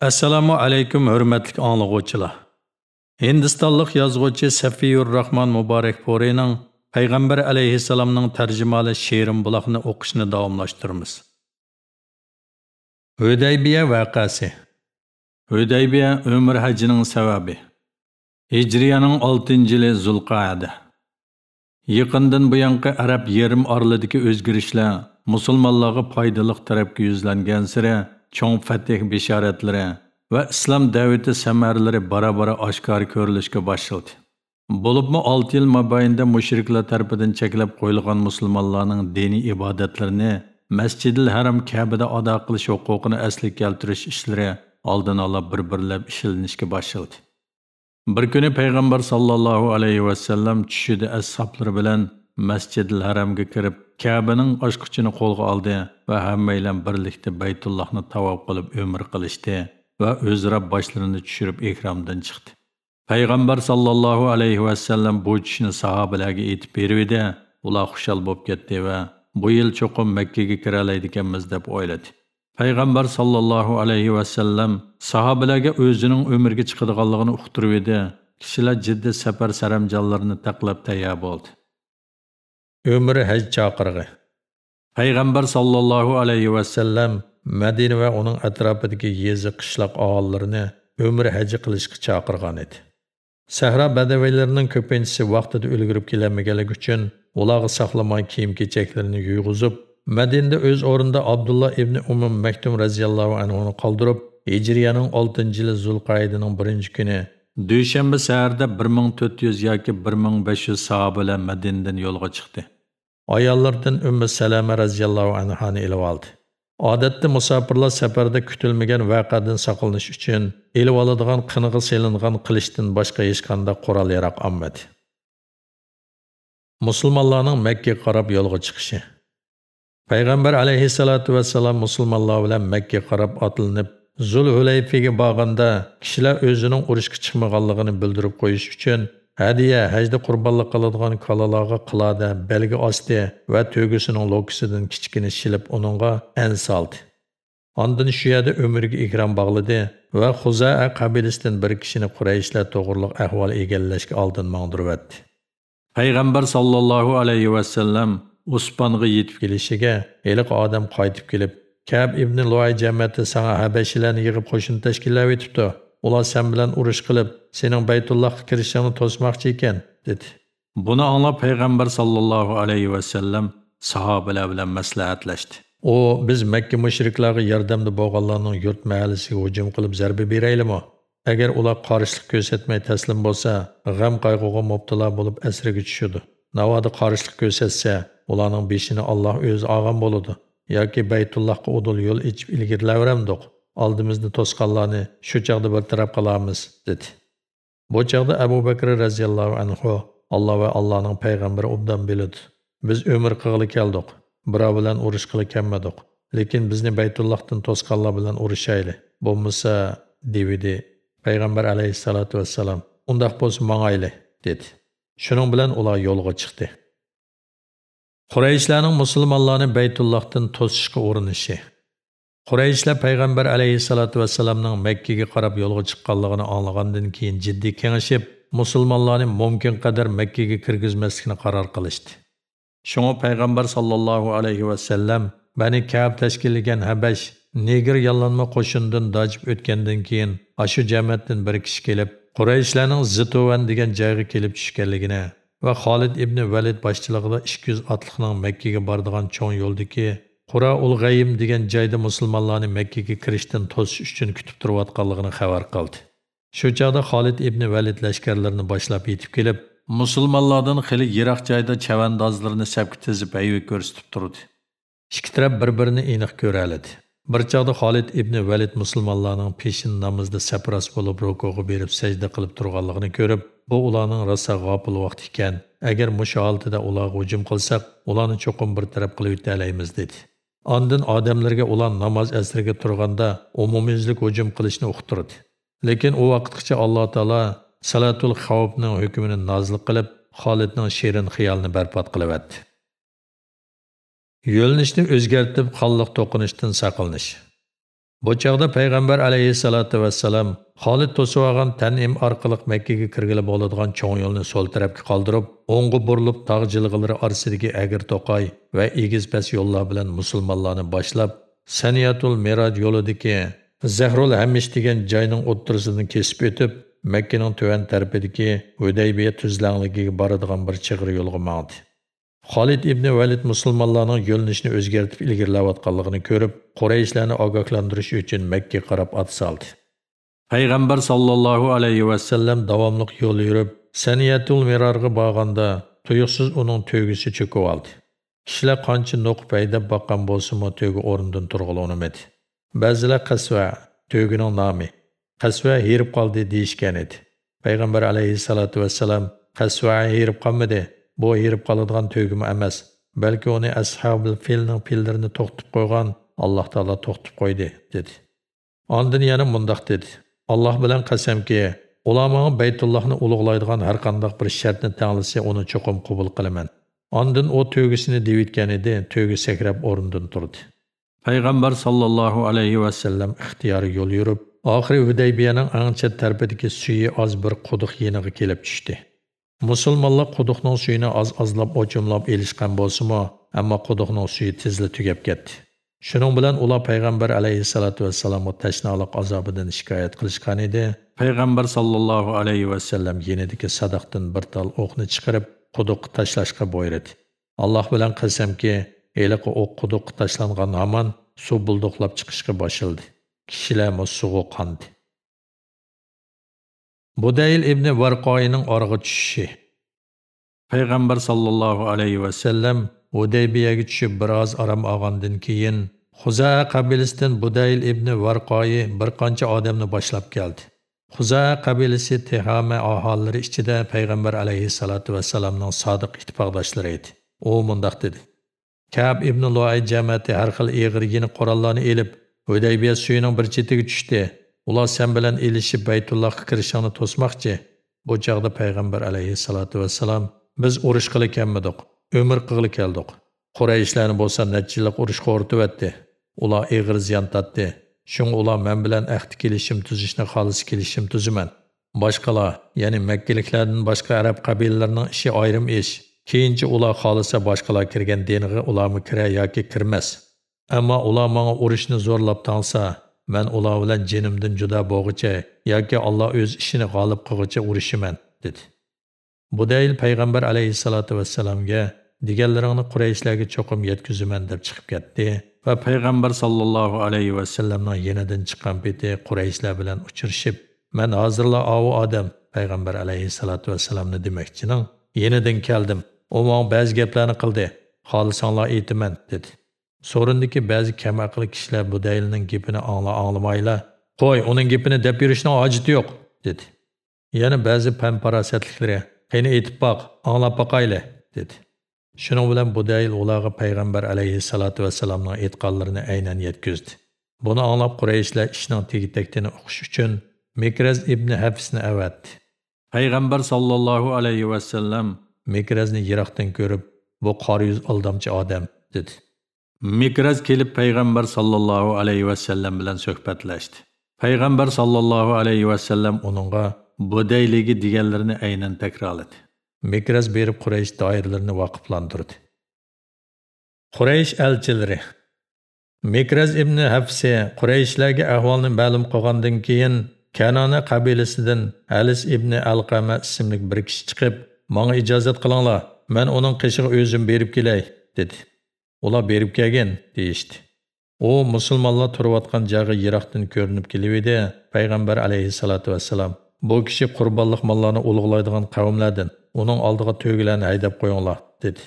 Assalomu alaykum hurmatli anglag'uvchilar. Hindistonlik yozuvchi Safiyur Rahman Muborakporining Payg'ambar alayhissalomning tarjimali she'rim buloqni o'qishni davomlashtiramiz. Hudaybiya vaqasi. Hudaybiya umr hajining sababi. Hijriyaning 6-yili Zulqa'da. Yaqindan buyanqi arab yerim oralidagi o'zgarishlar musulmonlarga foydali tarafga yuzlangan sira cho'ng fatih bishoratlari va islom davlati samarlari bora-bora oshkor ko'rilishga boshladi. Bo'libmi 6 yil mobaynida mushriklar tomonidan cheklab qo'yilgan musulmonlarning diniy ibodatlarini Masjidil Haram Ka'bada ado qilish huquqini asli keltirish ishlari oldin ola bir-birlab ishlanishga boshladi. Bir kuni payg'ambar sallallohu alayhi va sallam tushida ashablari bilan Masjidil Haramga kirib Ka'baning ochqichini qo'lga oldi va hammaylar birlikda Baytullohni tavob qilib umr qilishdi va o'zra boshlarini tushirib ikromdan chiqdi. Payg'ambar sallallohu alayhi va sallam bu ishni sahobalarga aytib berdi. Ular xushal bo'lib ketdi va bu yil cho'qim Makkaga kira oladiganmiz deb o'yladi. Payg'ambar sallallohu alayhi va sallam sahobalarga o'zining umrga chiqadiganligini uqtirib edi. Kishilar jiddiy safar saramjonlarini taqlab tayyor bo'ldi. Umri haj chaqirg'i payg'ambar sollallohu alayhi vasallam madina va uning atrofidagi yezi qishloq aholilarini umri haji qilishga chaqirgan edi sahro badaviylarining ko'pinchisi vaqtida ulgurib kelolmaganligi uchun ularga saqlamay kiyim kechaklarini yuyg'izib madinada o'z o'rnida abdulloh ibn umum maktum roziyallohu anhuni qoldirib hijriyaning 6 yili zulqaydining birinchi kuni dushanba saharda 1400 yoki 1500 sahobalar madinadan yo'lga chiqdi ayollardan Ümmü Salama radhiyallohu anhani ilib oldi. Odatda musofirlar safarda kutilmagan voqeadan saqlanish uchun ilib oladigan qiniga selingan qilishdan boshqa hech qanday qurol yaroq olmadi. Musulmonlarning Makka qarab yo'lga chiqishi. Payg'ambar alayhissalatu vassalam musulmonlar bilan Makka qarab otlanib Zul Hulayfiga borganda kishilar o'zining urushga chiqmaganligini bildirib qo'yish uchun Hadiya hajda qurbonlik qiladigan kalalarga qiladi, belgi osti ва to'gisining lokisidan kichkina shilib uningga an soldi. Ondan shu yerda umrga ikrom bog'ladi va Xuzaa qabilasidan bir kishini Qurayshlar to'g'riliq ahvol egallashga oldin mangdirvatdi. Payg'ambar sallallohu alayhi ва sallam Usponga yetib kelishiga eliq odam qaytib kelib, Kab ibn Luay jamiyati sana habashilarni yig'ib qo'shin tashkillab etibdi. Ular sen bilan urush qilib sening baytullohga kirishingni to'smoqchi ekan dedi. Buni anglab payg'ambar sollallohu alayhi vasallam sahobalar bilan maslahatlashdi. U biz makka mushriklarga yordamda bo'lganlarning yurt mahallasiga hujum qilib zarba beraylimi? Agar ular qarshilik ko'rsatmay taslim bo'lsa g'am qayg'uga mubtalo bo'lib asriga tushadi navoda qarshilik ko'rsatsa ularning beshini alloh o'zi olgan bo'ladi yoki baytullohga udul yo'l ichib ilgirlaveramdiq oldimizni to'sqanlarni shu chog'da bartaraf qilamiz dedi. Bu chog'da abu bakr roziyallohu anhu alloh va allohning payg'ambari obdan biladi biz umr qilg'ili keldik birov bilan urush qili kelmadik lekin bizni baytullohdan to'sqanlar bilan urushayli bo'lmasa devidi payg'ambar alayhissalotu vassalam undoq bo'lsa mangayli dedi. Shuning bilan ular yo'lga chiqdi qurayishlarning musulmonlarni baytullohdan to'sishga urinishi Qurayishlar payg'ambar alayhissalatu vassalamning Makkaga qarab yo'lga chiqqanligini anglagandan keyin jiddiy kengashib, musulmonlarni mumkin qadar Makkaga kirgizmaslikni qaror qilishdi. Shunga payg'ambar sallallohu alayhi vasallam Bani Ka'b tashkillagan Habash negir yollanma qo'shindan dojib o'tgandan keyin ashu jamoatdan bir kishi kelib, Qurayishlarning Zitovan degan joyga kelib tushganligini va Xolid ibn Valid boshchiligida 200 otliqning Makkaga boradigan cho'ng yo'ldagi Qura Ulg'ayim degan joyda musulmonlarni Makkaga kirishdan to'sish uchun kutib turayotganligini xabar qildi. Shu chaqda Xolid ibn Valid lashkarlarini boshlab yetib kelib, musulmonlardan xili yiroq joyda chavandozlarni sabki tizib ayvi ko'rsatib turdi. Ikki taraf bir-birini aniq ko'ra oladi. Bir chaqda Xolid ibn Valid musulmonlarning peshin namozda sapras bo'lib rukuga berib sajda qilib turganligini ko'rib, bu ularning rosa g'ofil vaqt ekan. Agar mushu ularga hujum qilsak, ularni cho'qim bir taraf qilib o'talaymiz dedi. Ondan odamlarga ular namoz asriga turganda umumiylik hujum qilishni uqtirdi. Lekin u vaqtgacha Alloh taolo salatul xavfning hukmini nozil qilib, Xolidning shirin xiyolini barbod qilyapti. Yo'lnishni o'zgartib, qonliq to'qinishdan saqlanish. Bu chaqda payg'ambar alayhissalatu vassalam Xolid to'sib olgan Tanim orqali Makkaga kirgili bo'ladigan cho'ng yo'lni so'l tarafga qoldirib, o'ngga burilib tog' jilg'ilari orasidagi agir to'qay va egiz pas yo'llar bilan musulmonlarni boshlab, Saniyatul Miraj yo'lidagi Zahrul Hamish degan joyning o'ttirisidan kesib o'tib, Makkaning tuvan tarafidagi Hudaybiya tuzlanligiga boradigan bir chig'ir yo'lga mangdi. Xolid ibn Valid musulmonlarning yo'linishini o'zgartib ilgirlayotganligini ko'rib, Qurayshlarni ogohlantirish uchun Makka qarab ot soldi. Payg'ambar sallallohu alayhi va sallam davomli yo'l yurib, Saniyatul Mirorga borganda, tuyuqsiz uning to'gisi cho'kib oldi. Kishilar qancha noq payda boqqan bo'lsa-mo to'gi o'rnidan turg'ilonmadi. Ba'zilar qasva, to'gining nomi, qasva herib qoldi deyishgan edi. Payg'ambar alayhi salatu va vassalam qasva herib qolmadi. Bu erib qoladigan tugim emas balki uni ashabil filning pillarini to'xtatib qo'ygan alloh taolo to'xtatib qo'ydi dedi. Ondin yana mundoq dedi. Alloh bilan qasamki ular manga baytullohni ulug'laydigan har qanday bir shartni tanglasa uni cho'qim qabul qilaman. Ondin u to'gisini devitgan edi to'gi sakrab o'rnidan turdi. Payg'ambar sollallohu alayhi vasallam ixtiyoriy yo'l yurib oxiri hudaybiyaning ang chet tarafidagi suyi oz bir quduq yeniga kelib tushdi. Musulmonlar quduqning suyini oz-ozlab o'chimlab elishgan bo'lsa-mu, ammo quduqning suyi tezla tugab ketdi. Shuning bilan ular payg'ambar alayhisolatu vassalamga tashnoliq azobidan shikoyat qilishgan edi. Payg'ambar sallallohu alayhi vasallam yenidagi sadaqdan bir tal o'qni chiqarib quduqqa tashlashga buyurdi. Alloh bilan qasamki, eliqi o'q quduqqa tashlangan hamon suv bulduqlab chiqishga boshildi. Kishilar suvga qondi. Budayl ibn Varqoyning org'i tushishi. Payg'ambar sallallohu alayhi va sallam Hudaybiyaga tushib biroz aram olgandan keyin Xuzaa qabilasidan Budayl ibn Varqoyi bir qancha odamni boshlab keldi. Xuzaa qabilasi Tehama aholilari ichida Payg'ambar alayhi salatu va sallamning sodiq ittifoqdoshlari edi. U mundaq dedi: Kab ibn Luay jamiyati har xil eg'irgini qurollarni elib Hudaybiya suyining bir chetiga tushdi. Ular sen bilan elishib Baytullohga kirishingni to'smoqchi. Bu chaqda payg'ambar alayhissalatu vassalam biz urush qila kelmadik, umr qilib keldik. Qurayishlarni bo'lsa nechilik urushga o'rtibdi. Ular eg'ir ziyon tatdi. Shung ular men bilan ahd kelishim tuzishni xolis kelishim tuziman. Boshqalar, ya'ni Makkaliklardan boshqa arab qabilalarining ishi ayrim ish. Keyinchi ular xolisa boshqalar kirgan diniga ularmi kira yoki kirmas. Ammo ular menga urushni zo'rlab tansa, man ular bilan jinimdan juda bo'lg'icha yoki Alloh o'z ishini g'olib qilg'icha urushiman dedi. Budayl payg'ambar alayhissalotu vassalamga deganlaringni qurayishlarga cho'qim yetkazaman deb chiqib ketdi va payg'ambar sollallohu alayhi vasallamning yenidan chiqqan peti qurayishlar bilan uchrashib man hozirla ovu odam payg'ambar alayhissalotu vassalamni demakchining yenidan keldim u ba'zi gaplarni qildi xolisonlar aytaman dedi. Sorundaki ba'zi kam aqlli kishilar bu dalilning gapini angla anglamayla, "Qo'y, uning gapini deb yurishning hojati yo'q", dedi. Yana ba'zi pan-farosatliklari, "Qani aytib boq, anglab boqayli", dedi. Shuning bilan bu dalil ularga payg'ambar alayhissalatu vassalamning aytganlarini aynan yetkazdi. Buni anglab Qurayshlar ishning tegitakdini o'qish uchun Mikraz ibn Hafsni avatdi. Payg'ambar sallallohu alayhi vasallam Mikrazni yiroqdan ko'rib, bu qora yuz aldamchi odam dedi. Mikraz kelib payg'ambar sallallohu alayhi vasallam bilan suhbatlashdi. Payg'ambar sallallohu alayhi vasallam uningga budayligi deganlarini aynan takrorladi. Mikraz berib Quraysh doiralarini vaqiflantirdi. Quraysh elchilari Mikraz ibn Hafsa Qurayshlarga ahvolni ma'lum qilgandan keyin Kanona qabilasidan Alis ibn Alqama ismli bir kishi chiqib, "Menga ijozat qilinglar, men uning qishig'i o'zim berib kelay" dedi. Ular berib kelgan deyishdi. U musulmonlar turayotgan jag'i yiroqdan ko'rinib kelib edi payg'ambar alayhissalotu vassalam. Bu kishi qurbonliq mollarni ulug'laydigan qavmlardan uning oldiga to'gilarni haydab qo'yinglar dedi.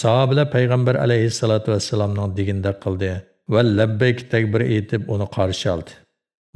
Sahobalar payg'ambar alayhissalotu vassalamning deginda qildi va labbayk takbir aytib uni qarshi oldi.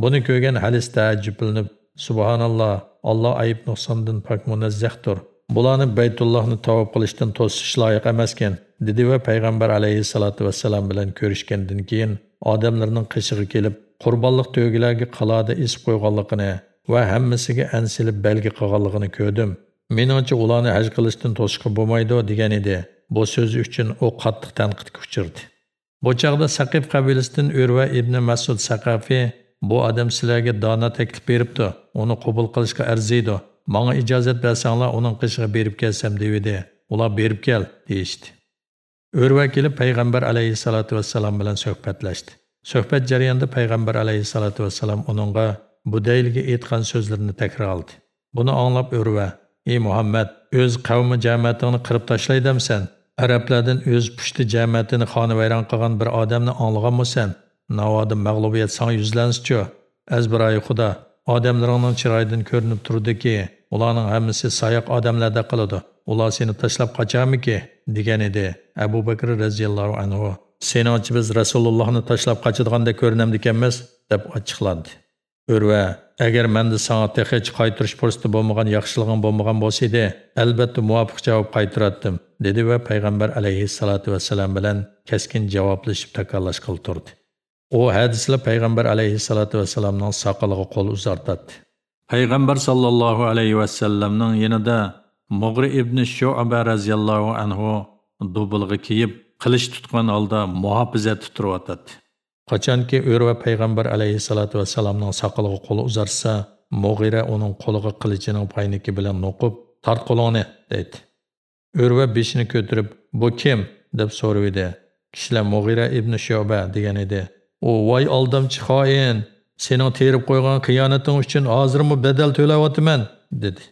Buni ko'rgan halis taajjublanib subhanalloh alloh ayb nuqsondan pok munazzahdir bularni baytullohni tavob qilishdan to'sish loyiq emaskan. Dedi va payg'ambar alayhissalotu vassalam bilan ko'rishgandan keyin odamlarning qishig'i kelib qurbonliq to'gilarga qalada isib qo'yganligini va hammasiga ansilib belgi qilganligini ko'rdim meningcha ularni haj qilishdan to'sishga bo'lmaydi degan edi bu so'zi uchun u qattiq tanqidga uchirdi Bu chaqda Saqif qabilasidan Urva ibn Mas'ud Saqafi bu odam sizlarga dona taklif beribdi. Uni qabul qilishga arziydi. Menga ijozat bersanglar uning qishig'i berib kelsam devdi Ular berib kel deyishdi. Urva kelib payg'ambar alayhisolatu vassalam bilan suhbatlashdi. Suhbat jarayonida payg'ambar alayhisolatu vassalam uningga budayliga aytgan so'zlarini takrorladi. Buni anglab Urva, "Ey Muhammad, o'z qavmi jamoatini qirib tashlaydimsan?" arablardan o'z pushti jamiyatini xonavayron qilgan bir odamni anglaganmisan navoda mag'lubiyat sanga yuzlansichu azbiroyi адамларыңның odamlaringning көрініп ko'rinib turdiki ularning hammasi sayoq odamlarda qiladi ular seni tashlab qachamiki degan edi abu bakr roziyallohu anhu. Seningchi biz rasulullohni tashlab qochadigandek ko'rinamdikanmiz deb ochiqlandi. Urva, agar menda sanga hech qaytirish fursati bo'lmagan yaxshilig'im bo'lmagan bo'lsa edi, albatta muvofiq javob qaytirardim dedi va payg'ambar alayhissalotu vassalam bilan keskin javoblashib takrorlashga turdi. U hadislar payg'ambar alayhissalotu vassalamning soqoliga qo'l uzartadi Payg'ambar sallallohu alayhi vasallamning yanida Mug'ri ibn Shu'ba radhiyallohu anhu dubulg'i kiyib, qilich tutgan holda muhofizat tutirib Qachonki Urva payg'ambar alayhissalatu vassalamning soqoliga qo'li uzarsa, Mug'ira uning qo'liga qilichining payniki bilan noqib, "Tart qo'lingni" dedi. Urva beshini ko'tarib, "Bu kim?" deb so'raydi. Kishilar Mug'ira ibn Shuba degan edi. "O voy aldamchi xoin, sening terib qo'ygan xiyonating uchun hozirmi badal to'layapman" dedi.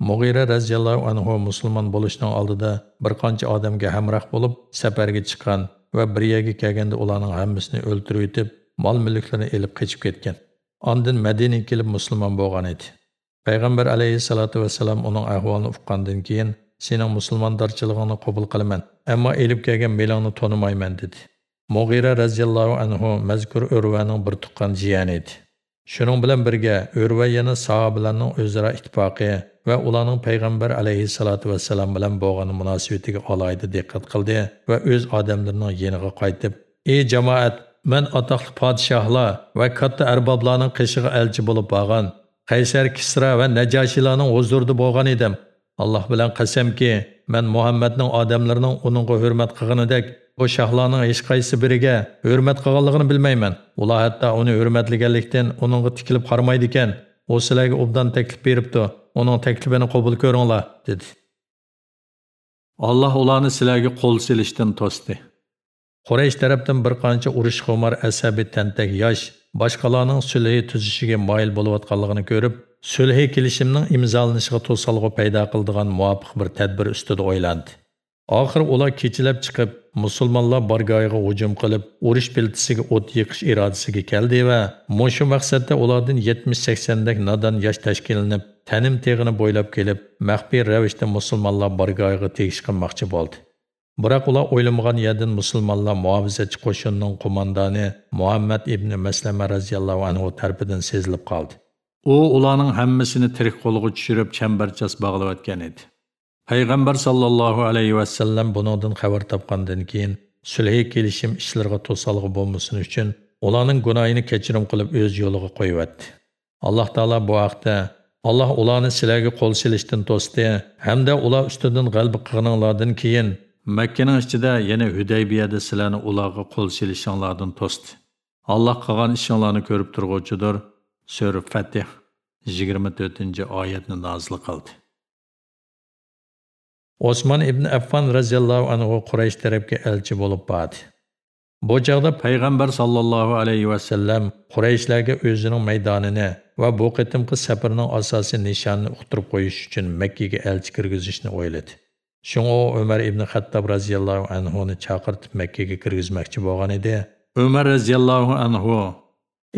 Mug'ira raziyallohu anhu musulmon bo'lishning oldida bir qancha odamga hamroh bo'lib safarga chiqqan va bir yerga kelganda ularning hammasini o'ltirib yetib, mol mulklarini elib qochib ketgan. Ondan Madinaga kelib musulmon bo'lgan edi. Payg'ambar alayhisolatu vasallam uning ahvolini uqqandan keyin sening musulmondorchiligingni qabul qilaman, ammo elib kelgan melingni tonimayman dedi. Mughira raziyallohu anhu mazkur Urvaning bir tuqqan jiyani edi. Shuning bilan birga Urva yana sahobalarning o'zaro ittifoqi va ularning payg'ambar alayhissalatu vassalam bilan bo'lgan munosabatiga alohida diqqat qildi va o'z odamlarining yeniga qaytib ey jamoat man atoqli podshohlar va katta arboblarning qishig'i elchi bo'lib borgan qaysar kisra va najoshilarning huzurida bo'lgan edim. Alloh bilan qasamki man muhammadning odamlarining uningga hurmat qilganidek bu shohlarning hech qaysi biriga hurmat qilganligini bilmayman. Ular hatto uni hurmatlaganlikdan uningga tikilib qaramaydi ekan u sizlarga obdan taklif beribdi. Uning taklifini qabul ko'ringlar dedi. Alloh ularni sizlarga qo'l silishdan to'sdi. Quraysh tarafdan bir qancha urush xumar asabiy tantak yosh boshqalarning sulhi tuzishiga moyil bo'layotganligini ko'rib sulhi kelishimning imzolanishiga to'salg'u paydo qildigan muvofiq bir tadbir ustida o'ylandi Ахыр ular kechalab chiqib musulmonlar bargohiga hujum qilib urush piltisiga o't yiqish irodasiga keldi va mushu maqsadda ulardan 70-80 dak яш yosh tashkillanib tanim teg'ini bo'ylab kelib maxfiy ravishda musulmonlar тегиш tegish qilmoqchi bo'ldi. Biroq ular o'ylamagan yerdan musulmonlar muofizachi qo'shinning qo'mondoni muhammad ibn maslama roziyallohu anhu tarafidan sezilib qoldi. U ularning hammasini tirik qo'lga tushirib chambarchas bog'layotgan edi. Payg'ambar sollallohu alayhi vasallam buningdan xabar topgandan keyin sulhiy kelishim ishlarga to'salg'i bo'lmasin uchun ularning gunoyini kechirim qilib o'z yo'liga qo'yyapti alloh taolo bu haqda alloh ularni sizlarga qo'l silishdan to'sdi hamda ular ustidan g'alba qilganinglardan keyin makkaning ichida yana hudaybiyada sizlarni ularga qo'l silishinglardan to'sdi. Alloh qilgan ishinglarni ko'rib turg'uvchidir sura fatih yigirma to'rtinchi oyatni nozil qildi. Osman ibn Affan raziyallohu anhu Quraysh tarafga elchi bo'lib bordi. Bu chaqda payg'ambar sallallohu alayhi va sallam Qurayshlarga o'zining maydonini va bu qitimqi safarning asosiy nishonini uqtirib qo'yish uchun Makkaga elchi kirgizishni o'yladi. Shunga u Umar ibn Xattob raziyallohu anhu ni chaqirtib Makkaga kirgizmoqchi bo'lgan edi. Umar raziyallohu anhu: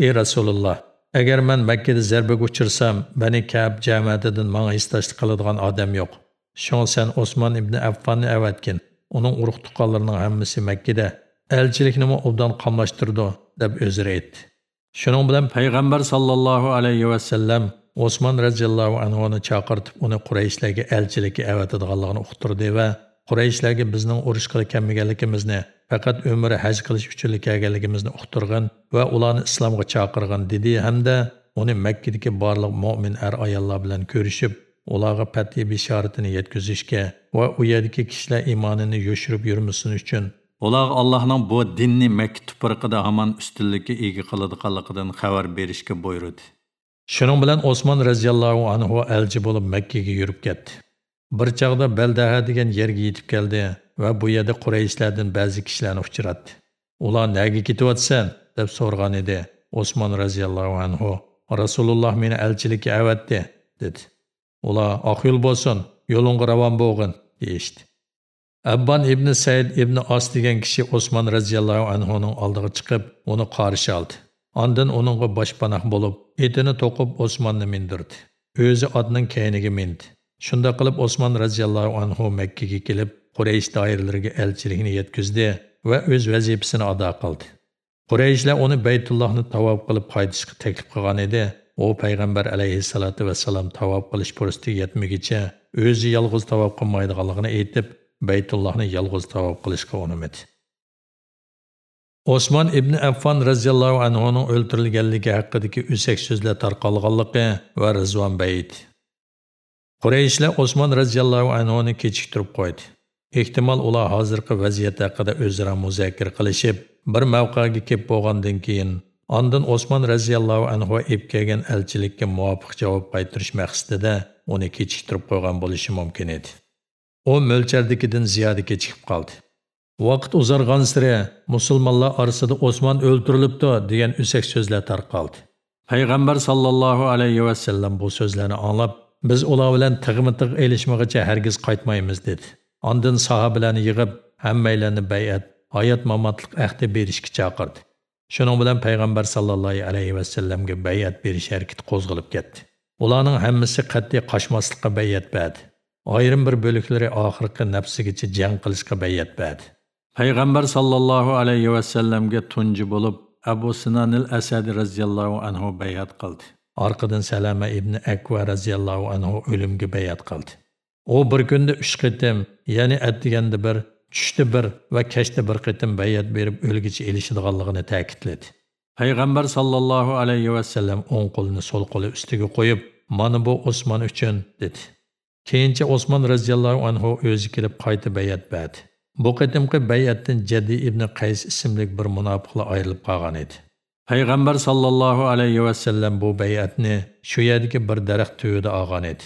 "Ey Rasululloh, agar men Makkada zarbaga uchirsam, Bani Ka'b jamiyatidan menga istashlik qiladigan odam yo'q. Şoň sen Osman ibn Affonni avatgin. Uning urug' tuqqanlarining hammasi Makkada elchilikni obdan qamlashtirdi deb o'zir aytdi. Shuning bilan payg'ambar sallallohu alayhi va sallam Osman radhiyallohu anhuni chaqirtib uni Qurayshlarga elchilikka avatadiganligini uqtirdi va Qurayshlarga bizning urush qilganligimizni, faqat umri haj qilish uchun kelganligimizni uqtirgan va ularni islomga chaqirgan dedi hamda uni Makkadagi barliq mu'min er ayollar bilan ko'rishib ularga pati bishoratini yetkazishga va u yerdagi kishilar iymonini yoshirib yurmasin uchun. Ular allohning bu dinni makka tuproqida hamon ustunlikka ega qiladiganligidan xabar berishga buyurdi. Shuning bilan osmon roziyallohu anhu elchi bo'lib makkaga yurib ketdi. Bir chog'da baldaha degan yerga yetib keldi va bu yerda qurayishlardan ba'zi kishilarni uchratdi. Ular naga ketyapsan? deb so'rgan edi osmon roziyallohu anhu. Rasululloh meni elchilikka avatdi dedi Ула ақыл болсын, bo'lsin yo'lingga болғын, bo'lg'in Аббан Abban ibn Said ibn As degan kishi Osman radhiyallohu anhuning oldiga chiqib, uni qarshi oldi. Ondan uningga болып, bo'lib, etini to'qib Osmonni mindirdi. O'zi otning kayniga mindi. Shunda qilib Osman radhiyallohu anhu Makka ga kelib, Quraysh doiralariga elchilikni өз va o'z vazifasini ado qildi. Qurayshlar uni Baytullohni tavob qilib qaytishga taklif qilgan edi. U payg'ambar alayhissalatu vassalam tavob qilish fursati yetmagicha o'zi yolg'iz tavob qilmaydiganligini aytib, Baytullohni yolg'iz tavob qilishga unumadi. Osman ibn Affon radhiyallohu anhuning o'ldirilganligi haqidagi o'sak so'zlar tarqalganligi va Rizvon bayit. Qurayshlar Osman radhiyallohu anhuni kechiktirib qo'ydi. Ehtimol ular hozirgi vaziyat haqida o'zaro muzokara qilishib, bir mavqega kelib bo'lgandan keyin Ondan Osman raziyallohu anhu ep kelgan elchilikka muvofiq javob qaytarish maqsadida uni kechiktirib qo'ygan bo'lishi mumkin edi. u mo'lchardikidan ziyoda kechikib qoldi. Vaqt uzargan siri musulmonlar orasida Osman o'ldirilibdi degan usak so'zlar tarqaldi. Payg'ambar sallallohu alayhi va sallam bu so'zlarni anglab biz ular bilan tig'mi tig' elishmag'icha hargiz qaytmaymiz dedi. Ondan sahobalarni yig'ib hammaylarni bayat hayot mamotliq ahdi berishga chaqirdi. Shuning bilan payg'ambar sollallohu alayhi vasallamga bayat berish harakati qo'zg'alib ketdi. Ularning hammasi qat'iy qochmaslikqa bayat berdi. Ayrim bir bo'liklari oxirgi nafsigacha jang qilishga bayat berdi. Payg'ambar sollallohu alayhi vasallamga tunji bo'lib abu sinanil asadi roziyallohu anhu bayat qildi. Orqadan salama ibn akva roziyallohu anhu o'limga bayat qildi. U bir kunda uch qitim ya'ni atdiganda bir tushda bir va kashda bir qitim bayat berib o'lgicha elishadiganligini ta'kidladi payg'ambar sollallohu alayhi vasallam o'ng qo'lini so'l qo'li ustiga qo'yib mana bu osmon uchun dedi Keyincha osmon roziyallohu anhu o'zi kelib qayta bayat berdi. Bu qitimqi bayatdan Jaddi ibn Qays ismli bir munofiqlar ayrilib qolgan edi. Payg'ambar sallallohu alayhi vasallam bu bayatni shu yerdagi bir daraxt tuyida olgan edi.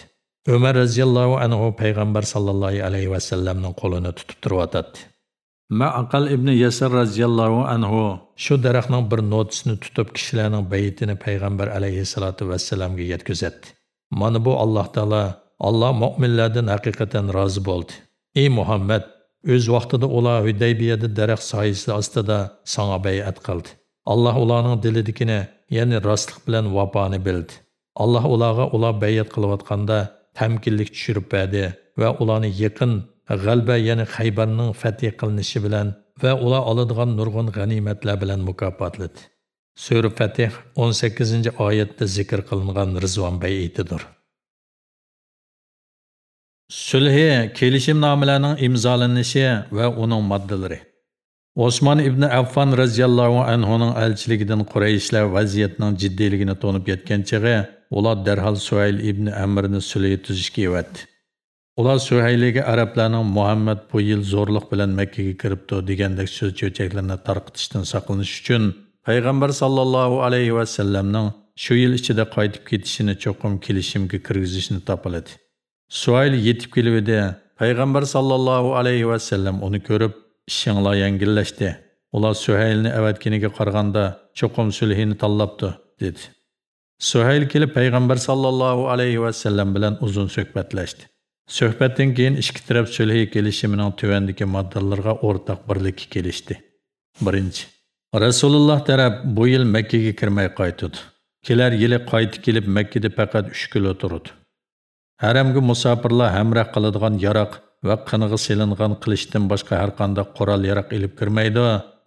Umar radhiyallohu anhu payg'ambar sallallohu alayhi va sallamning qo'lini tutib turiyotdi. Ma'aqal ibn Yasir radhiyallohu anhu shu daraxtning bir notisini tutib kishilarning bayitini payg'ambar alayhi salatu vassalamga yetkazadi. Mana bu Alloh taolo Allah mu'minlardan haqiqatan rozi bo'ldi. Ey Muhammad, o'z vaqtida ular Hudaybiyada daraxt soyasi ostida sana bay'at qildi. Allah ularning dilidikini, ya'ni rostlik bilan vafoni bildi. Allah ularga ular bay'at qilayotganda tamkinlik tushirib berdi va ularni yaqin g'alba ya'ni Xaybarning fath qilinishi bilan va ular oladigan nurg'un g'animatlar bilan mukofotladi. Sura Fatih 18-oyatda zikr qilingan Rizvon bay'atidir. Sulhi kelishimnomalarning imzolanishi va uning moddalari. Osman ibn Affan radhiyallohu anhuning elchiligidan Qurayshlar vaziyatning jiddiyligini to'nib yetgan chig'i, ular darhol Suhayl ibn Amrni sulh tuzishga yevatdi. Ular Suhayliga arablarning Muhammad bu yil zo'rliq bilan Makka ga kiribdi degandek so'z cho'chaklarni tarqitishdan saqlanish uchun payg'ambar sallallohu alayhi va sallamning shu yil ichida qaytib ketishini cho'qim kelishimga kirgizishni topiladi. Suhayl yetib kelibdi. Payg'ambar sallallohu alayhi va sallam uni ko'rib, ishinglar yangillashdi. Ular Suhaylni avatginiga qaraganda cho'qim sulhini tanlabdi, dedi. Suhayl kelib payg'ambar sallallohu alayhi va sallam bilan uzun suhbatlashdi. Suhbatdan keyin ikki taraf sulhi kelishimining tuvandagi moddalarga o'rtaq birlikka kelishdi. Birinchi, Rasululloh taraf bu yil Makka ga kirmay qaytdi. Kelar yili qaytib kelib Makkada faqat 3 kun o'tirdi. Haramga musofirlar hamroh qiladigan yaroq va qiniga selingan qilishdan boshqa har qanday qurol yaroq ilib kirmaydi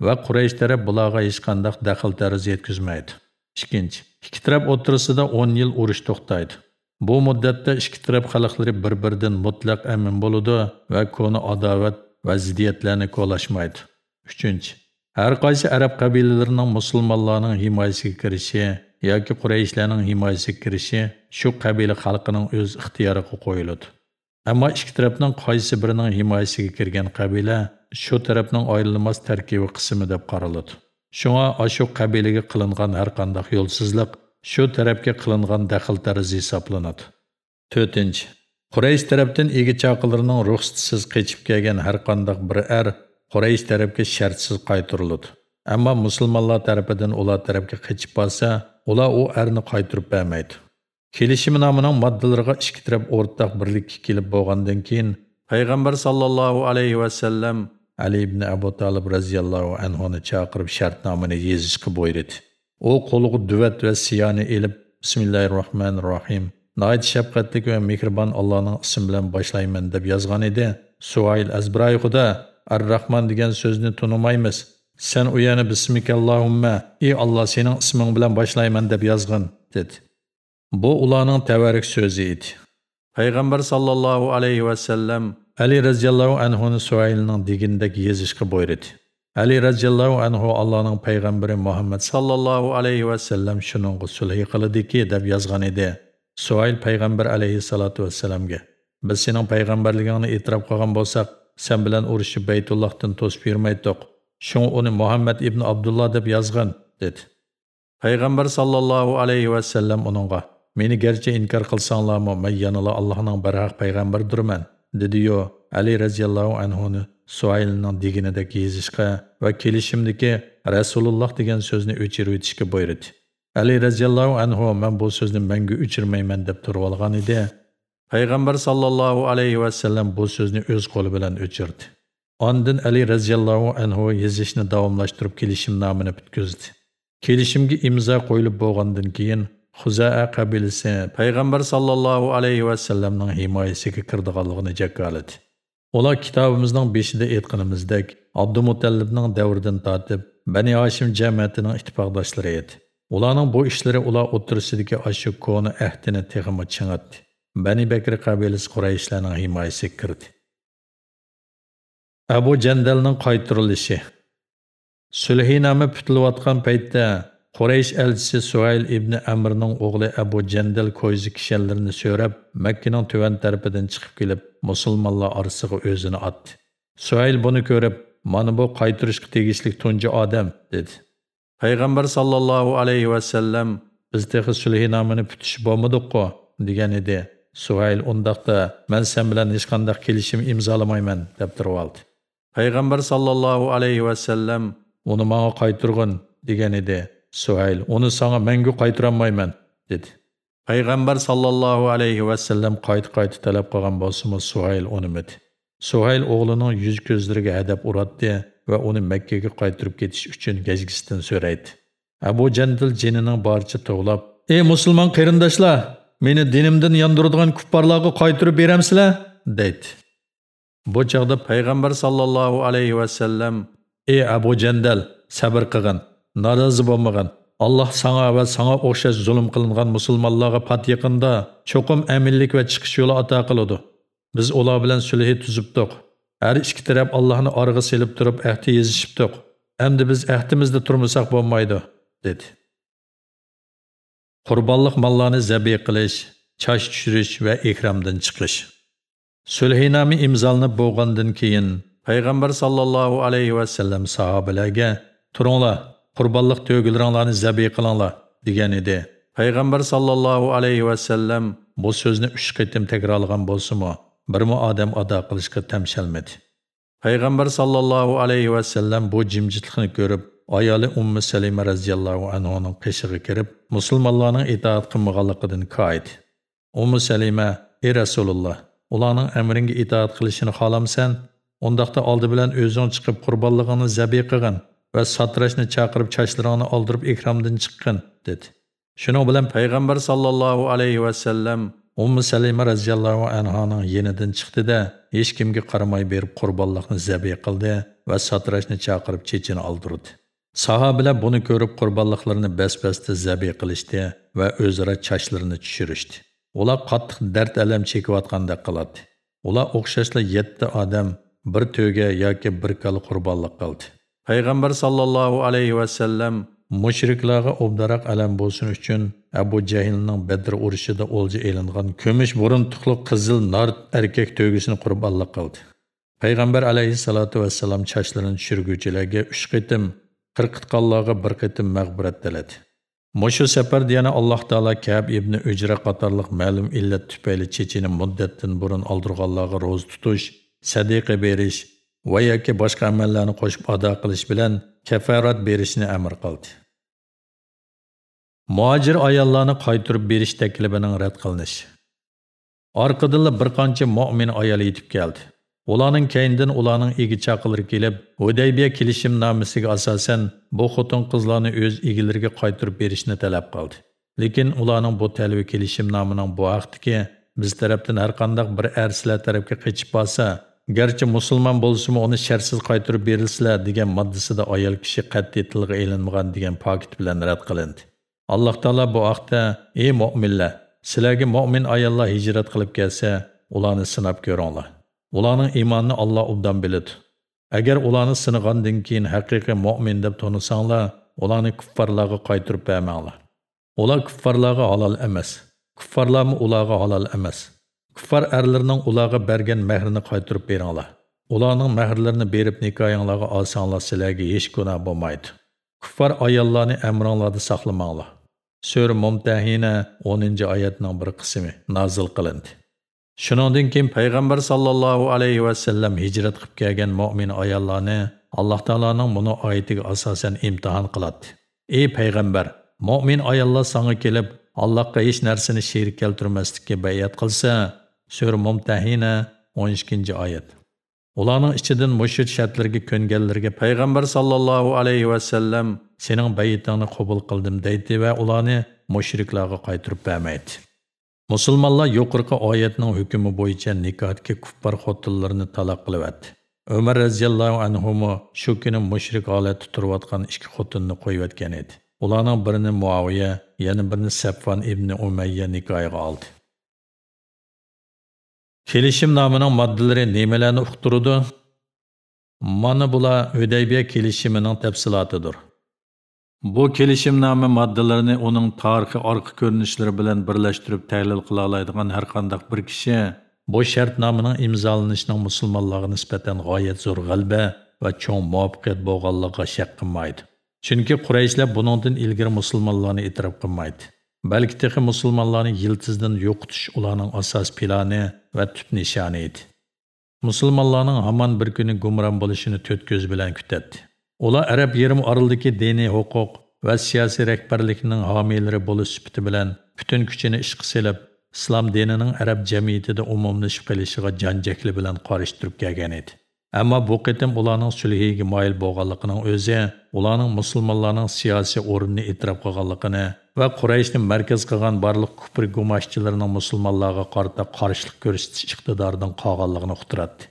va Quraysh taraf bularga hech qanday daxl tarz yetkazmaydi. Ikkinchi, ikki taraf o'tirisida 10 yil urush to'xtaydi. Bu muddatda ikki taraf xalqlari bir-biridan mutlaq amin bo'ladi va koni adovat va ziddiyatlarni ko'lashmaydi. 3. har qaysi arab qabilalarining musulmonlarning himoyasiga kirishi yoki Qurayshlarning himoyasiga kirishi shu qabila xalqining o'z ixtiyoriga qo'yiladi. Ammo ikki tarafning qaysi birining himoyasiga kirgan qabila shu tarafning ayrilmas tarkibi qismi deb qaraladi. Шуңа ашу қабеліге қылынған әр қандақ елсізлік, шу тәрәпке қылынған дәқіл тәрізі сапланады. Төтінші. Құрайш тәрәптен егі чақыларының рұқсатсыз қечіп келген әр қандақ бір әр Құрайш тәрәпке шәртсіз қайтырылды. Әмма мұсылманлар тәрәпіден олар тәрәпке қечіп барса, олар о әрні қайтырып бәмейді. Келішімін амының маддыларға ішкі тәрәп ортақ бірлікке келіп болғандан кейін, Пайғамбар саллаллаху алейхи саллам Ali ibn Abu Talib radhiyallohu anhuni chaqirib shartnomani yezishga buyurdi. U qo'liga duvat va siyoni elib Bismillahirrohmanirrohim. Nayt shafqatli va mehribon Allohning ismi bilan boshlayman deb yozgan edi. Suayl Azbrayxuda Ar-Rahman degan so'zni tunimaymiz. Sen u yana bismikallohumma ey Alloh sening isming bilan boshlayman deb yozgan, dedi. Bu ularning tavarik so'zi edi. Payg'ambar sallallohu alayhi va sallam Ali radhiyallohu anhuni Suaylning degindek yezishga buyurdi. Ali radhiyallohu anhu Allohning payg'ambari Muhammad sallallohu alayhi va sallam shuningga sulh qildiki deb yozgan edi. Suayl payg'ambar alayhi salatu vasallamga: biz sening payg'ambarligingni e'tirof qilgan bo'lsak, sen bilan urushib Baytullohdan to'sib yurmaydiq. Shuning uni Muhammad ibn Abdullah deb yozgan, dedi. Payg'ambar sallallohu alayhi va sallam uningga Meni garchi inkor qilsanglarmi, men yanala Allohning barhaq payg'ambardurman, dedi-yu Ali radhiyallohu anhuni Suaylning deginidek yezishga va kelishimdagi Rasululloh degan so'zni o'chirib o'tishga buyurdi. Ali radhiyallohu anhu men bu so'zni menga o'chirmayman deb turib olgan edi. Payg'ambar sallallohu alayhi va sallam bu so'zni o'z qo'li bilan o'chirdi. Ondan Ali radhiyallohu anhu yezishni davomlashtirib kelishim nomini bitkizdi. Kelishimga imzo qo'yilib bo'lgandan keyin Хузаа қабилісі пайғамбар саллаллаху алейхи вассаламның химаясыға кірдіғанлығын жаккалады. Олар китабымыздың бешіде етқанымыздек Абдумуталлибның дәуірден тартып, Бәни Ашим жәмәтінің итtifaqdoshlari еді. Оларның bu ishlari ular o'tirisidagi ашы koni әхтіні тегімі чыңатты. Бәни Бәкір қабиліс Құрайшларның химаясы кірді. Әбу Жәндәлнің қайтырылышы. Сүлхинамы пүтіліп атқан пәйтті Quraysh elchisi Suayl ibn Amrning o'g'li Abu Jandal ko'yzi kishanlarini so'rab, Makkaning tuvan tarafidan chiqib kelib, musulmonlar orasiga o'zini otdi. Suayl buni ko'rib, "Mana bu qaytirishga tegishli tunji odam" dedi. Payg'ambar sallallohu alayhi va sallam biz texi sulhinomini putish bo'lmadiq-ku degan edi. Suayl undaqda men sen bilan hech qanday kelishim imzolamayman deb turib oldi. Payg'ambar sallallohu alayhi va sallam uni menga qaytirg'in degan edi. Suhayl, onu sana mangu qaytıranmayman, dedi. Payg'ambar sallallohu alayhi vasallam qayta-qayta talab qilgan bo'lsa-mu Suhayl unimadi. Suhayl oğlunun yüz ko'zlariga hadab uratdı və onu Məkkəyə qaytırıb getiş üçün gazgisidan so'raydi. Abu Cəndil cininin barcha toğlab, "Ey müsəlman qərindaşlar, məni dinimdən yondiradigan küffarlara qaytırıb beramsizlar?" dedi. Bu çağda chaqda sallallahu aleyhi alayhi vasallam, "Ey Abu Cəndil, səbir qilgin. Narazı bo'lmagan. Allah sanga va sanga o'xshash zulüm qilingan musulmonlarga pat yaqinda cho'qim aminlik va chiqish yo'li ato qiladi. Biz ular bilan sulhi tuzibdiq. Her iki taraf allohni org'a selib turib ahdi yezishibdiq. Endi biz ahdimizda turmasak bo'lmaydi dedi. Qurbonliq mallarını zabiy qilish çaş tushirish ve ikromdan chiqish. Sulhinami imzolanib bo'lgandan keyin Peygamber sallallahu aleyhi ve vasallam sahobalarga turinglar qurbonliq to'gilaringlarni zabiy qilinglar degan edi. Payg'ambar sallallohu alayhi vasallam bu so'zni uch qitim takrorlagan bo'lsimi birmi odam ado qilishga tamshalmadi. Payg'ambar sallallohu alayhi vasallam bu jimjitlikni ko'rib ayoli ummi salima roziyallohu anhuning qishig'i kirib musulmonlarning itoat qilmaganligidan koydi ummi salima ey rasululloh ularning amringa itoat qilishini xohlamsan undaqda oldi bilan o'zing chiqib qurbonlig'ini zabiy qilgin. Va satrashni chaqirib chachlaringni oldirib ikromdan chiqqin dedi. Shuning bilan payg'ambar sollallohu alayhi vasallam ummu salima roziyallohu anhoning yenidan chiqdida hech kimga qaramay berib qurbonliqni zabiy qildi va satrashni chaqirib chechini oldirdi. Sahobalar buni ko'rib qurbonliqlarini bas-basda zabiy qilishdi va o'zaro chachlarini tushirishdi. Ular qattiq dard alam chekayotgandek qiladi. Ular o'xshashla yetti odam bir to'ga yoki bir kal qurbonlik qildi. Peyğəmbər sallallahu alayhi və sallam müşriklərə obdaraq ələm bolsun üçün Əbu Cəhilnin Bədr uruşida olca elinğan kömüş burun tuxlu qızıl nar erkək tögüsünü qurbanlıq qıldı. Peyğəmbər alayhissalatu vesselam çaşlarını düşürgüçülərə 3 qitim, 40 qitqanlarga 1 qitim məğfirət dilədi. Məşu səfər deyənə Allah Taala Kəb ibn Ücrə qatarlıq məlum illət tüpəyli çeçini müddətdən burun aldırğanlarga roz tutuş, sədaqə veriş va yoki boshqa amallarni qo'shib ado qilish bilan kafarat berishni amr qildi. Muhojir ayollarni qaytirib berish taklifining rad qilinishi. Orqadinla bir qancha mo'min ayol yetib keldi. Ularning keyindan ularning egi chaqilari kelib hudaybiya kelishimnomasiga asosan bu xotin qizlarni o'z egilariga qaytirib berishni talab qildi. Lekin ularning bu talbi kelishimnomining bu vaqtiki biz tarafdan har qanday bir arslar tarafga qechib qolsa garchi musulmon bo'lsimi uni shartsiz qaytarib berilsalar degan moddasida ayol kishi qat'iy tilga ilinmagan degan paket bilan rad qilindi. Alloh taolo bu vaqtda ey mo'minlar sizlarga mo'min ayollar hijrat qilib kelsa ularni sinab ko'ringlar. Ularning iymonini Alloh obdan biladi. Agar ularni sinagandan keyin haqiqiy mo'min deb tonisanglar ularni kuffarlarga qaytirib bermanglar. Ular kuffarlarga halol emas. Kuffarlarmi ularga halol emas. Kuffar ərlərinin ularga bergan mehrini qaytırıb beringlar ularning mehrlarini berib nikoyinglarga olsanglar sizlarga hech gunoh bo'lmaydi kuffar ayallarını amringlarda saqlamanglar Sör Mumtahina 10 oyatning bir qismi nazil qilindi. Shuningdan keyin payg'ambar sallallohu alayhi va sallam hijrat qilib kelgan mu'min ayollarni Alloh taolaning buni oyatiga asosan imtihan qiladi. Ey payg'ambar, mu'min ayollar sanga kelib Allohga hech narsani sherik keltirmaslikka bayat qilsa, Sura Mumtahina 12-oyat. Ularning ichidan mushrik shartlarga ko'nganlarga payg'ambar sallallohu alayhi va sallam sening bayitingni qabul qildim deydi va ularni mushriklarga qaytirib bermaydi. Musulmonlar yuqorqi oyatning hukmi bo'yicha nikohga kuffar xotinlarni taloq qilyapti. Umar raziyallohu anhu shu kuni mushrik holatda turayotgan ikki xotinni qo'yayotgan edi. Ularning birini Muaviya, yana birini Safvan ibn Umayya nikohiga oldi. Kelishim nomining moddalari nimalarni uqtiradi? Mana bular Hudaybiya kelishimining tafsilotidir. Bu kelishimnoma moddalarini uning tarixiy orqa ko'rinishlari bilan birlashtirib tahlil qila oladigan har qanday bir kishi bu shartnomaning imzolanishining musulmonlarga nisbatan g'oyat zo'r g'alba va cho'ng muvaffaqiyat bo'lganligiga shak qilmaydi. Chunki Qurayshlar buningdan ilgir musulmonlarni e'tirof qilmaydi. Balki texi musulmonlarni yiltizdan yo'qotish ularning asos plani va tub nishoni edi. Musulmonlarning hamon bir kuni gumron bo'lishini to'rt ko'z bilan kutadi. Ular arab yarim orildagi diniy huquq va siyosiy rahbarlikning homiylari bo'lish sifati bilan butun kuchini ishqa selib islom dinining arab jamiyatida umumlashib qolishiga janjakli bilan qarishtirib kelgan edi. Ammo bu qitim ularning sulhiga moyil bo'lganligining o'zi ularning musulmonlarning siyosiy o'rnini e'tirof qilganligini va Qurayshni markaz qilgan barliq kufr gumashchilarining musulmonlarga qarata qarshilik ko'rsatish iqtidoridan qolganligini uqtiradi.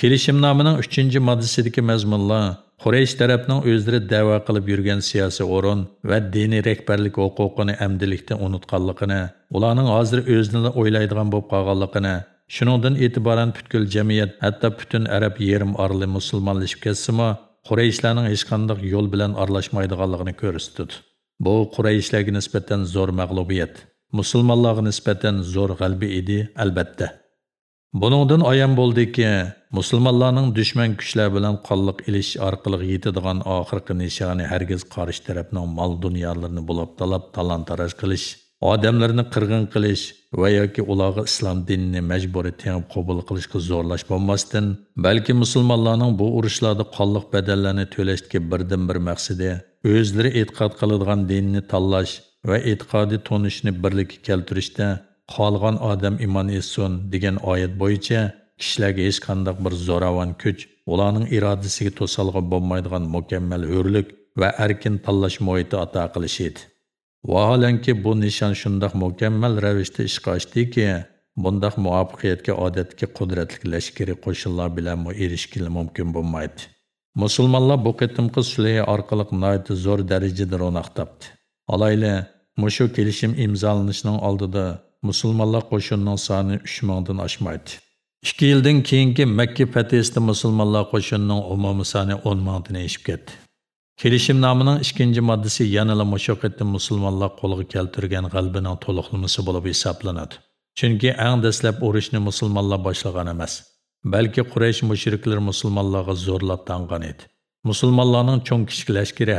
Kelishimnomaning 3-moddasidagi mazmunlar Quraysh tarafning o'zlari da'vo qilib yurgan siyosiy o'rin va diniy rahbarlik huquqini amdilikda unutganligini, ularning hozir o'zini o'ylaydigan bo'lib qolganligini, shuningdan Шуныңдан этибаран бүткіл жәмиет, әтті бүтін әрәп ерім арлы мұсылманлышып кәсімі, Құрейшләнің ешқандық yol білән аралашмайдығалығыны көрістіді. Бұл Құрейшләгі ниспеттен зор мәғлубиет, мұсылманлағы ниспеттен зор ғалби еді, әлбәтті. Бұныңдан аян болды ке, мұсылманларның дүшмен күшләр білән қаллық иліш арқылық етідіған ақырқы нишаны әргіз қарыш тәрәпнің мал дүнияларыны бұлапталап талан-тараж қылыш, odamlarni qirg'in qilish va yoki ularga islom dinini majburiy tengib qabul qilishga zo'rlash bo'lmasdan, balki musulmonlarning bu urushlarda qonliq badallarni to'lashga birdan bir maqsadi o'zlari e'tiqod qiladigan dinni tanlash va e'tiqodiy tonishni birlikka keltirishda qolgan odam iymon etsin degan oyat bo'yicha kishilarga hech qanday bir zo'ravon kuch ularning irodasiga to'salg'a bo'lmaydigan mukammal hurlik va erkin tanlash muhiti ato qilish edi. Vaholanki bu nishon shundoq mukammal ravishda ishga oshdiki bundaq muvaffaqiyatga odatki qudratli lashkari qo'shinlar bilan erishgili mumkin bo'lmaydi Musulmonlar bu qitimqi sulh orqali nihoyat zo'r darajada ro'naq topdi. Alayla mushu kelishim imzolanishining oldida musulmonlar qo'shinining soni 3 mingdan oshmaydi. 2 yildan keyingi Makka fathisida musulmonlar qo'shinining umumiy soni 10 mingdan oshib ketdi. Kelishim nomining ikkinchi moddasi yanada mushu qitim musulmonlar qo'lga keltirgan g'albining to'liqlamasi bo'lib hisoblanadi. Chunki eng dastlab urushni musulmonlar boshlagan emas. balki quraysh mushriklar musulmonlarga zo'rlab tangan edi musulmonlarning cho'ng kichik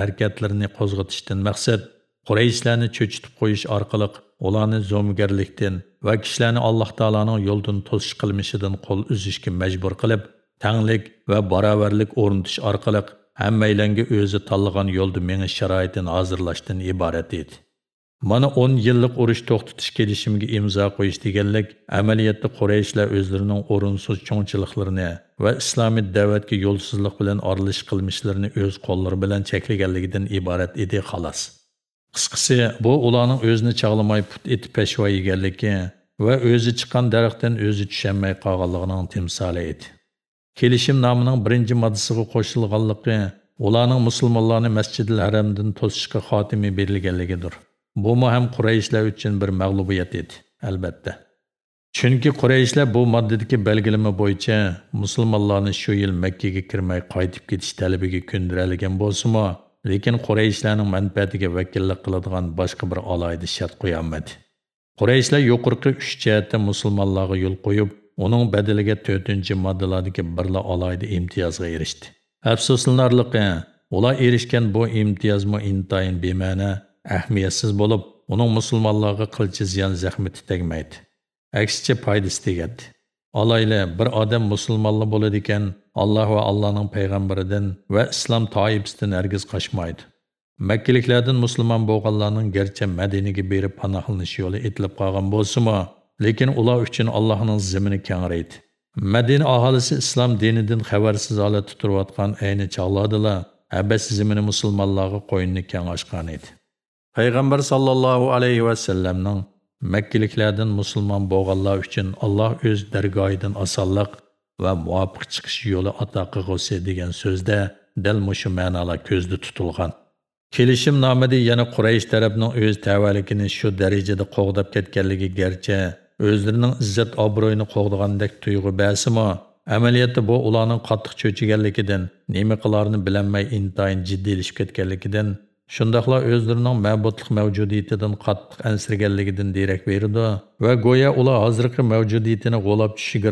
harakatlarini qo'zg'atishdan maqsad qurayshlarni cho'chitib qo'yish orqali ularni zo'mgarlikdan va kishilarni alloh taolaning yo'ldan to'sish qilmishidan qo'l uzishga majbur qilib tanglik va barobarlik o'rnatish orqali hammaylarga o'zi tanlagan yo'lda mengish sharoitini hozirlashdan iborat edi Mana 10 yillik urush to'xtatish kelishimiga imzo qo'yish deganlik amaliyotda qurayishlar o'zlarining o'rinsiz cho'ngchiliklarini va islomiy da'vatga yo'lsizlik bilan orilish qilmishlarini o'z qo'llari bilan cheklaganligidan iborat edi xolos. Qisqasi, bu ularning o'zini chaqlamay put etib peshvo yeganligi va o'zi chiqqan daraxtdan o'zi tushanmay qolganligining timsoli edi. Kelishim nomining birinchi moddasiga qo'shilganligi ularning musulmonlarni Masjidil Haramdan to'sishga xotimi berilganligidir. Bu ham Qurayshlar uchun bir mag'lubiyat edi, albatta. Chunki Qurayshlar bu moddadagi belgilama bo'yicha musulmonlarni shu yil makkaga kirmay qaytib ketish talabiga ko'ndiralgan bo'lsimi lekin qurayishlarning manfaatiga vakillik qiladigan boshqa bir alohida shart qo'yolmadi. Qurayshlar yuqorqi uch jihatda musulmonlarga yo'l qo'yib, uning badaliga 4-moddalardagi birla alohida imtiyozga erishdi. Afsuslanarligi, ular erishgan bu imtiyoz imtiyozmi intayin bema'ni ahamiyatsiz bo'lib, uning musulmonlarga qilchi ziyon zahmati tegmaydi. Aksicha foydasi tegadi. Alayli bir odam musulmonli bo'ladi ekan, Alloh va Allohning payg'ambaridan va islom toifasidan hargiz qochmaydi. Makkaliklardan musulmon bo'lganlarning garchi Madinaga berib panohlanish yo'li etilib qolgan bo'lsa-mu, lekin ular uchun Allohning zimini kengraydi. Madina aholisi islom dinidan xabarsiz holatda turayotgan ayni chog'lardalar Abbas zimini musulmonlarga qo'yinni keng ochgan edi. payg'ambar sallallohu alayhi va sallamning makkaliklardan musulmon bo'lganlar uchun alloh o'z dargohidan osonlik va muvofiq chiqish yo'li ato qilg'usi degan so'zda dal mushu ma'nolar ko'zda tutilgan kelishim nomida yana quraysh tarafining o'z tavalligini shu darajada qo'g'dab ketganligi garchi o'zlarining izzat obro'yini qo'g'dagandek tuyg'u bəsimi, amaliyotda bu ularning qattiq cho'chiganligidan nima qilarini bilolmay intayin jiddiylashib ketganligidan Shundaqla o'zlarining ma'budlik mavjudiyatidan qattiq ansirganligidan derak berdi va goya ular hozirgi mavjudiyatini g'olab tushish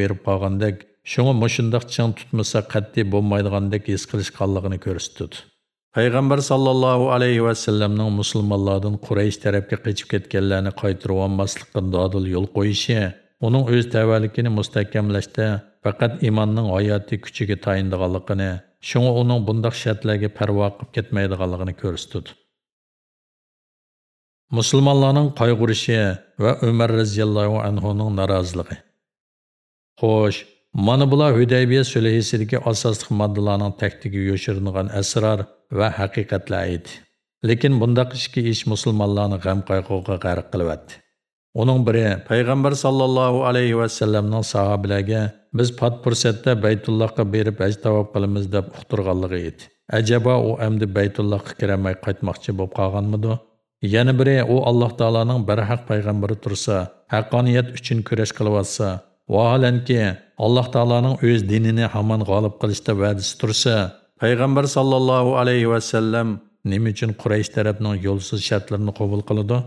berib qolgandek, shunga mushundaq ching tutmasa qat'iy bo'lmaydigandek his qilishganligini ko'rsatdi. Payg'ambar sallallohu alayhi va sallamning musulmonlardan Quraysh tarafga qochib ketganlarni qaytarib olmaslikqa dodil yo'l qo'yishi, uning o'z tavallikini mustahkamlashda faqat imonning hayotiy kuchiga tayindiganligini Шуңа uning бұндақ shartlarga парва қып кетмәйдіғанлығını көрсетеді. Мұсылманларның қайғырышы ва Өмәр разияллаху анхуның noroziligi Xo'sh, mana bular Hudaybiya sulhisidagi asosli moddalarning taktiga yo'shirilgan asrar va haqiqatlar edi. Lekin bundaq ishki ish musulmonlarni g'am qayg'uga g'arq qilyapti. Оның бірі пайғамбар саллаллаху алейхи ва салламның сахабилерге biz pat fursatda Baytullohga berib haj tavob qilamiz deb uqtirganligi edi. Ajaba u endi Baytullohga kiramay qaytmoqchi bo'lib qolganmidi? Yana biri u Alloh taolaning barhaq payg'ambari tursa, haqqoniyat uchun kurash qilyotsa, vaholanki Alloh taolaning o'z dinini hamon g'olib qilishda va'dasi tursa, payg'ambar sallallohu alayhi va sallam nima uchun Quraysh tarafining yo'lsiz shartlarini qabul qiladi?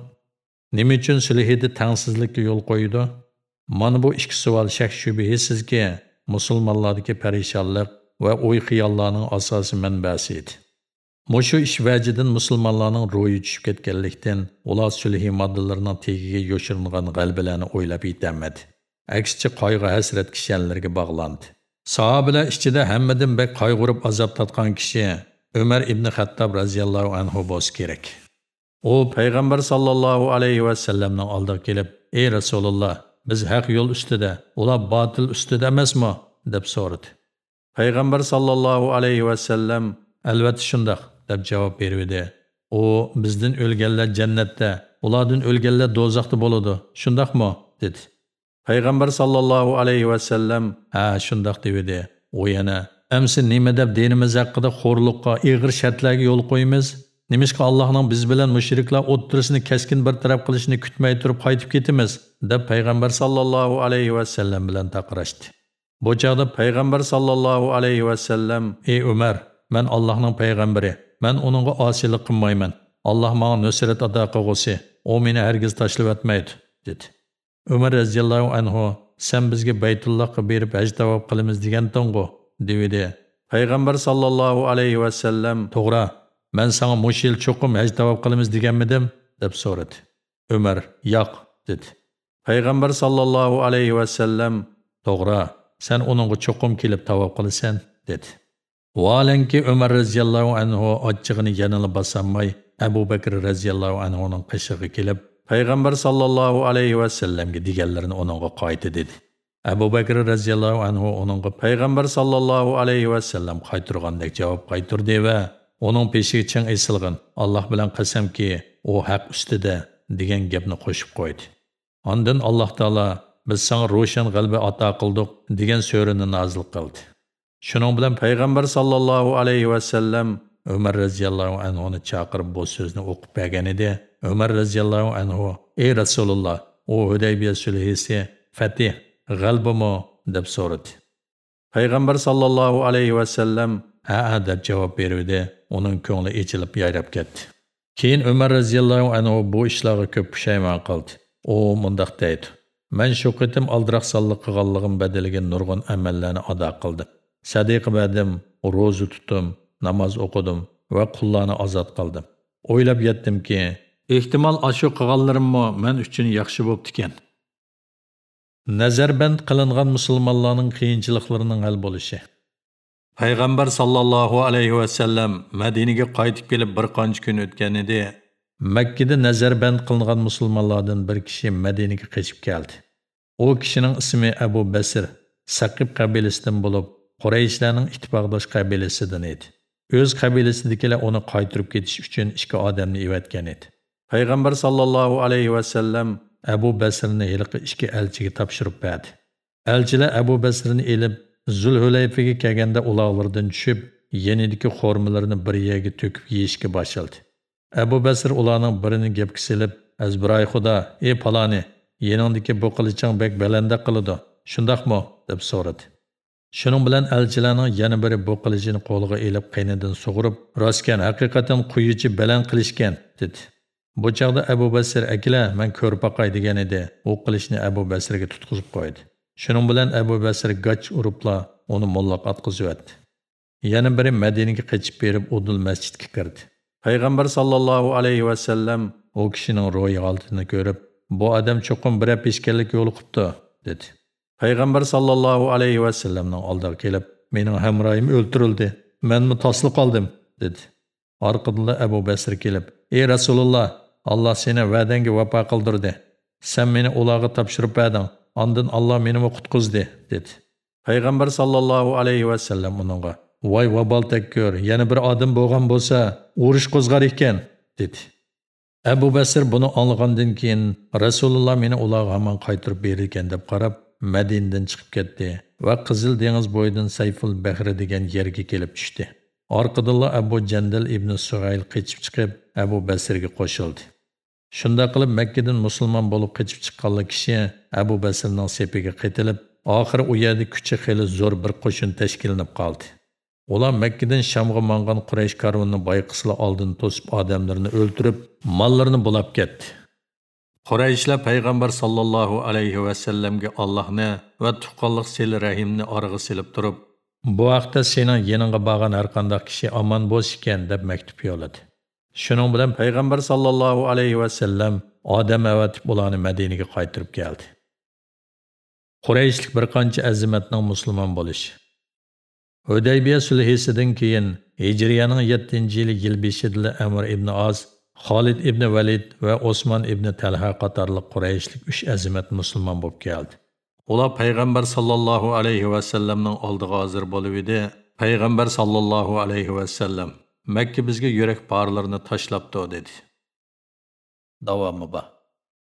Nima uchun sulhida tangsizlikka yo'l qo'ydi? Mana bu ikki savol shak shubhisizki, musulmonlardagi parishonlik va o'y-xiyollarning asosiy manbasi edi. Mushu ish vajidan musulmonlarning ro'yi tushib ketganlikdan ular sulhi moddalarining tegiga yo'shirilgan g'albalarni o'ylab yetamadi. Aksicha qayg'u hasrat kishilarga bog'landi. Sahobalar ichida hammadan bek qayg'urib azob tatgan kishi Umar ibn Xattob radhiyallohu anhu bo'lsa kerak. U payg'ambar sallallohu alayhi va sallamning oldiga «Эй, "Ey Rasululloh, biz haq yo'l ustida, ular botil ustida emasmi?" deb so'radi. Payg'ambar sallallohu alayhi va sallam, "Albatta shundoq" deb javob berdi. U bizdan o'lganlar jannatda, ulardan o'lganlar do'zaxda bo'ladi. Shundoqmi? dedi. Payg'ambar sallallohu alayhi va sallam, "Ha, shundoq" dedi. U yana, "Amsi nima deb dinimiz haqida xo'rliqqa, ig'ir shartlarga yo'l qo'yamiz?" Nimishqa Allohning biz bilan mushriklar o'ttirisini keskin bir taraf qilishini kutmay turib qaytib ketamiz, deb payg'ambar sallallohu alayhi va sallam bilan taqrashdi. Bu chog'da payg'ambar sallallohu alayhi va sallam: "Ey Umar, men Allohning payg'ambari, men uningga osiylik qilmayman. Alloh menga nusrat ato qilg'usi, u meni hargiz tashlab o'tmaydi", dedi. Umar raziyallohu anhu sen bizga Baytullohga berib haj tavob degan deganding'u, dedi. Payg'ambar sallallahu alayhi va sallam, toğra, men sana mush yil cho'qim haj tavob qilamiz deganmidim, deb so'radi. Umar, yo'q, dedi. Payg'ambar sallallahu alayhi va sallam, toğra, sen uningga cho'qim kelib tavob qilasan, dedi. Valenki Umar radhiyallohu anhu ochchig'ini yanada bosamay, Abu Bakr radhiyallohu anhuning qishig'i kelib, payg'ambar sallallohu alayhi vasallamga deganlarini uningga qayta dedi. Abu bakr roziyallohu anhu uningga payg'ambar sallallohu alayhi vasallam qaytirgandek javob qaytirdi va uning peshiga chang esilg'in alloh bilan qasamki u haq ustida degan gapni qo'shib qo'ydi. Ondan alloh taolo biz sanga ro'shan g'alba ato qildik degan so'rini nozil qildi. Shuning bilan payg'ambar sallallohu alayhi vasallam umar roziyallohu anhuni chaqirib bu so'zni o'qib bergan edi Umar radhiyallohu anhu ey Rasululloh u Hudaybiya sulhisi fatih g'albimi deb so'radi. Payg'ambar sallallohu alayhi va sallam ha deb javob berdi. Uning ko'ngli ichilib yayrab ketdi. Keyin Umar radhiyallohu anhu bu ishlarga ko'p pushaymon qildi. U mundaq deydi: "Men shu qitim aldiroq salliq qilganligim badaliga nurg'un amallarni ado qildim. Sadiq badim, ro'za tutdim, namoz o'qidim va qullarni ozod qildim. O'ylab yetdimki, ehtimol ashu qilganlarimmi men uchun yaxshi bo'ptikan. Nazarband qilingan musulmonlarning qiyinchiliklarining hal bo'lishi. Payg'ambar sallallohu alayhi vasallam madinaga qaytib kelib bir qancha kun o'tgan edi. Makkada nazarband qilingan musulmonlardan bir kishi madinaga qochib keldi. U kishining ismi abu basir saqib qabilasidan bo'lib qurayishlarning ittifoqdosh qabilasidan edi. O'z qabilasidagilar uni qaytirib ketish uchun ikki odamni evatgan edi payg'ambar sollallohu alayhi vasallam abu basrni hiliqi ikki elchiga topshirib berdi elchilar abu basrni ilib zulhulayfaga kelganda uloqlardan tushib yenidagi xo'rmalarni bir yerga to'kib yeyishga boshladi abu basr ularning birini gapga silib azbiroy xudo ey paloni yeningdagi bu qiliching bek balanda qiladi shundoqmi deb so'radi shuning bilan elchilarning yana biri bu qilichini qo'liga ilib qaynidan sug'urib rostkan haqiqatan quyichi baland qilishgan dedi Bu chaqda Abu Basir akila men ko'rib boqay degan edi. U qilishni Abu Basirga tutqizib qo'ydi. Shuning bilan Abu Basir gach uribla uni mollaq atqizib o'tdi. Yana biri Madinaga qochib berib Udul masjidga kirdi. Payg'ambar sallallohu alayhi va sallam u kishining ro'yi holatini ko'rib, bu odam cho'qim bir peshkanlik yo'li. Payg'ambar sallallohu alayhi va sallamning oldiga kelib, mening hamroyim o'ltirildi. manmi tosli qoldim, dedi. Orqadan Abu Basir kelib, "Ey Rasululloh, alloh seni va'dangga vafo qildirdi. Sen meni ularga topshirib berding. Ondan olloh meni qutqizdi, dedi. Payg'ambar sallallohu alayhi va sallam uningga: "Voy vabol takkur, yana bir odam bo'lgan bo'lsa, urush qo'zg'ar ekan", dedi. Abu Basir buni olgandan keyin Rasululloh meni ularga hamon qaytirib berilgan deb qarab, Madinadan chiqib ketdi va Qizil dengiz bo'yidan Сайфул Bahri degan yerga kelib tushdi. Orqadilla Abu Jandal ibn Сугайл qochib chiqib, Abu Basirga qo'shildi. Shunda qilib Makkadan musulmon bo'lib qochib chiqqanlar kishi Abu Basirning sepiga qaytilib, oxiri у yerda күче хәле zo'r bir qo'shin тәшкилләнеп калды. Ular Makkadan Shamga mangan Quraysh karvonini bayqislar oldin to'sib odamlarni o'ldirib, mollarini bulab ketdi. Qorayishlar payg'ambar sallallohu alayhi va sallamga Allohni va tuqqanlik seli rahimni org'a silib turib, bu vaqtda sening yeningga borgan har qanday kishi omon bo'lishgan deb maktub yo'lladi. Shuning bilan payg'ambar sallallohu alayhi va sallam odam avatib ularni Madinaga qaytirib keldi. Qorayishlik bir qancha azimatning musulmon bo'lishi. Hudaybiya sulhisidan keyin Hijriyaning 7-yili yil 5-yilda Amr ibn Oz, Xalid ibn Valid və Osman ibn Təlhə qatarlıq Qureyşlik üç əzimət müsəlman olub gəldi. Ola Peyğəmbər sallallahu alayhi və sallamın aldığı hazır olub idi. Peyğəmbər sallallahu alayhi və sallam Məkkə bizə yürək parlarını taşlabdı dedi. Davamı bax.